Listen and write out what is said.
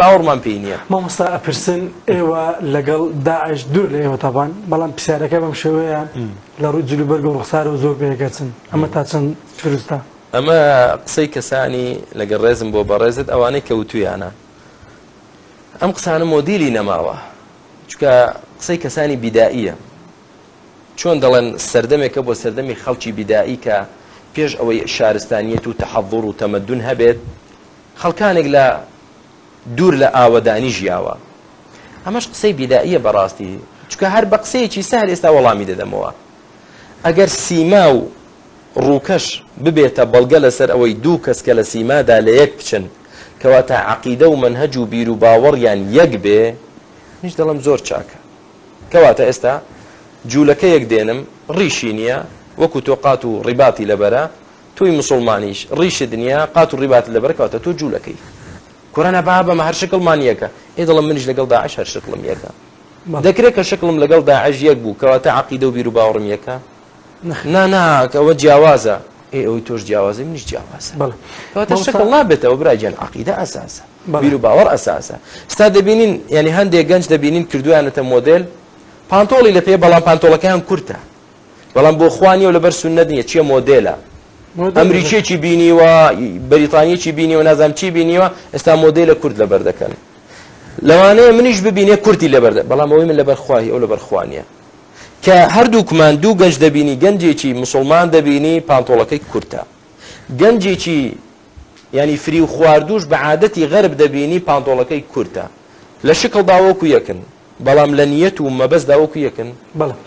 باوەڕمان پێ نیە مامۆستا ئەپرسن ئێوە لەگەڵ داعش دوور لە ئێوە تاوان بەڵام پرسیارەکە بەم شێوەیە لە ڕووی جلوبەرگ و ڕخسار و زۆر پێگەچن ئەمە تا چەند پرستا ئەمە قسەی کەسانی لەگەڵ ڕێزم بۆ بەڕێزت ئەوانەی کەوتویانە ئەم قسانە مۆدیلی نەماوە چکە قسەی کەسانی بیدائیە چۆن دەڵێن سەردەمێکە بۆ سەردەمی خەڵکی بیدایی کە پێش ئەوەی شارستانیەت و تەحەڤڕ و تەمەدون هەبێت خەڵکانێک لە دوور لە ئاوەدانی ژیاوە ئەمەش قسەی بیدائیە بەڕاستی چکە هەر بە قسەیەکی سەر ئێستا وەڵامی دەدەمەوە ئەگەر سیما و ڕووکەش ببێتە بەڵگە لەسەر ئەوەی دوو کەس کە لە سیمادا لە یەک بچن کەواتە عقیدە و منهەج و بیر و باوەڕیان یەک بێ نیش دەڵم زۆر چاکە کەواتە ئێستا جوولەکە یەک دێنم ڕیشی نییە وەکو تۆ قات و ڕیباتی لەبەرە توی مسلمانیش ڕیشی دنیا قات و ڕیبات لەبەرکەواتە تۆ جوولەکەی کورانە با بەمە هەر شکلمان یەکە ئێ دەڵم منش لەگەڵدا عش هەر شکڵم یەکە دەکرێت کە شکلم لەگەڵدا عژ یەک بوو کەواتە عقیدە و بیر و باوەڕم یەکە ناناکەوە جیاوازە ئێ ئەوی تۆش جیاوازی منیش جیاوازە کەواتە شکڵ نابێتەوە براجیان عقیدە ئەساسە بیر و باوەڕ ئەساسە ستا دەبینین ینی هەندێک گەنج دەبینین کردویانەتە مۆدل پانتۆڵی لە پێ بەڵام پانتۆڵەکەیان کورتە بەڵام بۆ خوانی و لەبەر سونەت نیە چیە مۆدلە ئەمریکیەکی بینیوە بەریتانیەکی بینیوە نازام چی بینیوە ئێستا مۆدەی لە کورد لەبەر دەکەن لەوانەیە منیش ببینێ کوردی لەبەر بەڵام ئەوی من لەبەرخواهی ئەو لەبەرخوانیە کە هەردووکمان دوو گەنج دەبینی گەنجێکی مسلمان دەبینی پانتۆڵەکەی کورتە گەنجێکی ینی فری و خواردوش بە عادەتی غەرب دەبینی پانتۆڵەکەی کورتە لە شکڵ داوەکو یەکن بەڵام لە نیەت و مەبەست داوەکو یەکن بەڵام